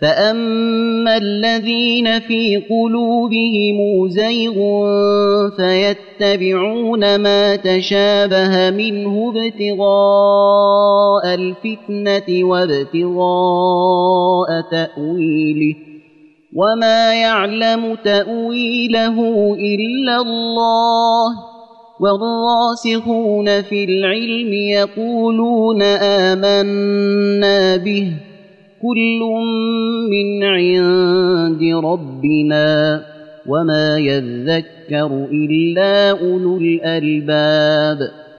فأما الذين في قلوبهم زيغ فيتبعون ما تشابه منه ابتغاء الفتنة وابتغاء تأويله وما يعلم تأويله إلا الله والراسخون في العلم يقولون آمنا به كل من عند ربنا وما يذكر إلا أولو الألباب